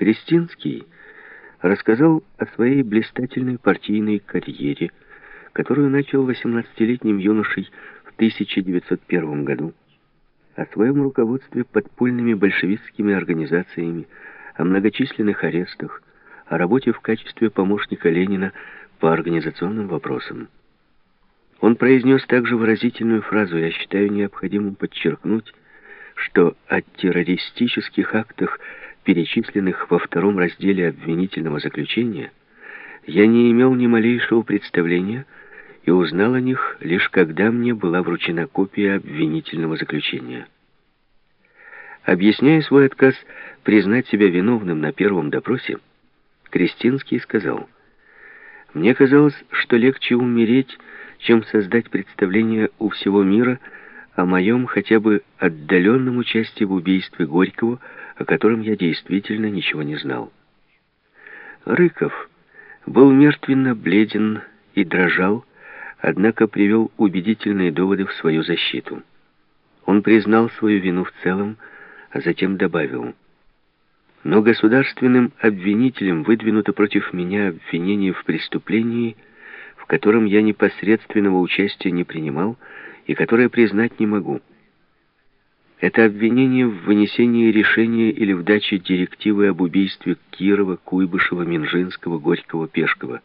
Кристинский рассказал о своей блистательной партийной карьере, которую начал 18-летним юношей в 1901 году, о своем руководстве подпольными большевистскими организациями, о многочисленных арестах, о работе в качестве помощника Ленина по организационным вопросам. Он произнес также выразительную фразу «Я считаю необходимым подчеркнуть, что о террористических актах перечисленных во втором разделе обвинительного заключения, я не имел ни малейшего представления и узнал о них лишь когда мне была вручена копия обвинительного заключения. Объясняя свой отказ признать себя виновным на первом допросе, Кристинский сказал, «Мне казалось, что легче умереть, чем создать представление у всего мира о моем хотя бы отдаленном участии в убийстве Горького, о котором я действительно ничего не знал. Рыков был мертвенно бледен и дрожал, однако привел убедительные доводы в свою защиту. Он признал свою вину в целом, а затем добавил, «Но государственным обвинителем выдвинуто против меня обвинение в преступлении, в котором я непосредственного участия не принимал и которое признать не могу». Это обвинение в вынесении решения или в даче директивы об убийстве Кирова, Куйбышева, Минжинского, Горького, Пешкова.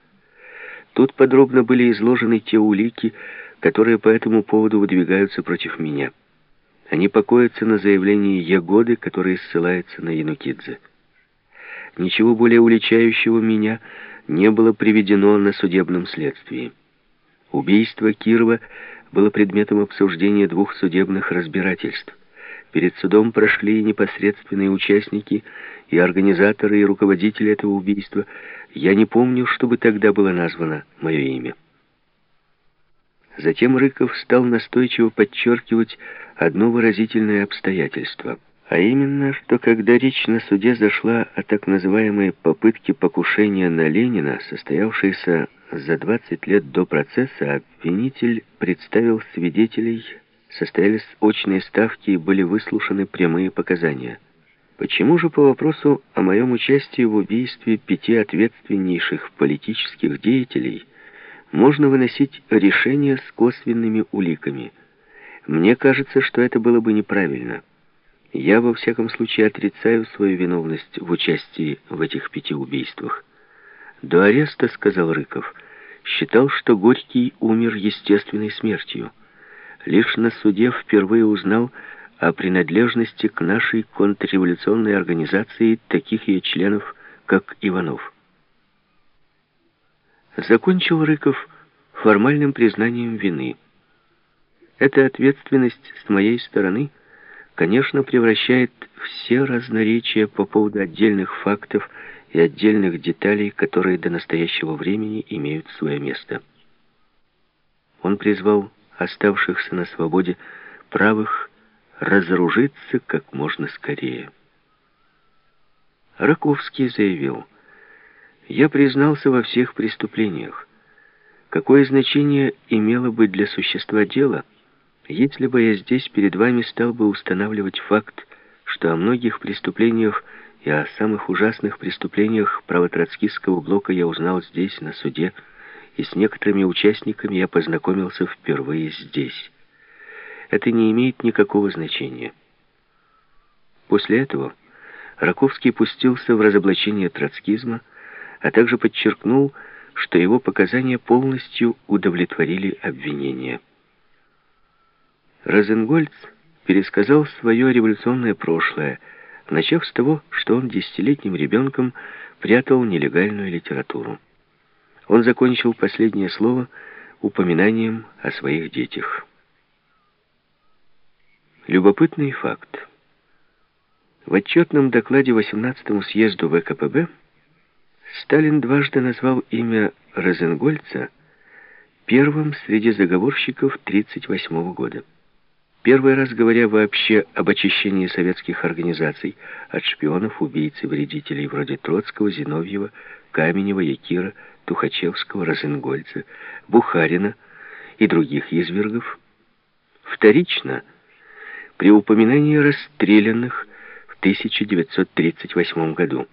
Тут подробно были изложены те улики, которые по этому поводу выдвигаются против меня. Они покоятся на заявлении Ягоды, которое ссылается на Янукидзе. Ничего более уличающего меня не было приведено на судебном следствии. Убийство Кирова было предметом обсуждения двух судебных разбирательств. Перед судом прошли непосредственные участники и организаторы, и руководители этого убийства. Я не помню, чтобы тогда было названо мое имя. Затем Рыков стал настойчиво подчеркивать одно выразительное обстоятельство, а именно, что когда речь на суде зашла о так называемой попытке покушения на Ленина, состоявшейся за 20 лет до процесса, обвинитель представил свидетелей состоялись очные ставки и были выслушаны прямые показания. Почему же по вопросу о моем участии в убийстве пяти ответственнейших политических деятелей можно выносить решение с косвенными уликами? Мне кажется, что это было бы неправильно. Я, во всяком случае, отрицаю свою виновность в участии в этих пяти убийствах. До ареста, сказал Рыков, считал, что Горький умер естественной смертью лишь на суде впервые узнал о принадлежности к нашей контрреволюционной организации таких ее членов, как Иванов. Закончил Рыков формальным признанием вины. Эта ответственность с моей стороны, конечно, превращает все разноречия по поводу отдельных фактов и отдельных деталей, которые до настоящего времени имеют свое место. Он призвал оставшихся на свободе правых разоружиться как можно скорее. Раковский заявил, «Я признался во всех преступлениях. Какое значение имело бы для существа дело, если бы я здесь перед вами стал бы устанавливать факт, что о многих преступлениях и о самых ужасных преступлениях правотроцкистского блока я узнал здесь, на суде, и с некоторыми участниками я познакомился впервые здесь. Это не имеет никакого значения. После этого Раковский пустился в разоблачение троцкизма, а также подчеркнул, что его показания полностью удовлетворили обвинения. Розенгольц пересказал свое революционное прошлое, начав с того, что он десятилетним ребенком прятал нелегальную литературу. Он закончил последнее слово упоминанием о своих детях. Любопытный факт. В отчетном докладе 18-му съезду ВКПБ Сталин дважды назвал имя Розенгольца первым среди заговорщиков 1938 года. Первый раз говоря вообще об очищении советских организаций от шпионов, убийц и вредителей вроде Троцкого, Зиновьева, Каменева, Якира, Тухачевского, Розенгольца, Бухарина и других извергов. Вторично, при упоминании расстрелянных в 1938 году.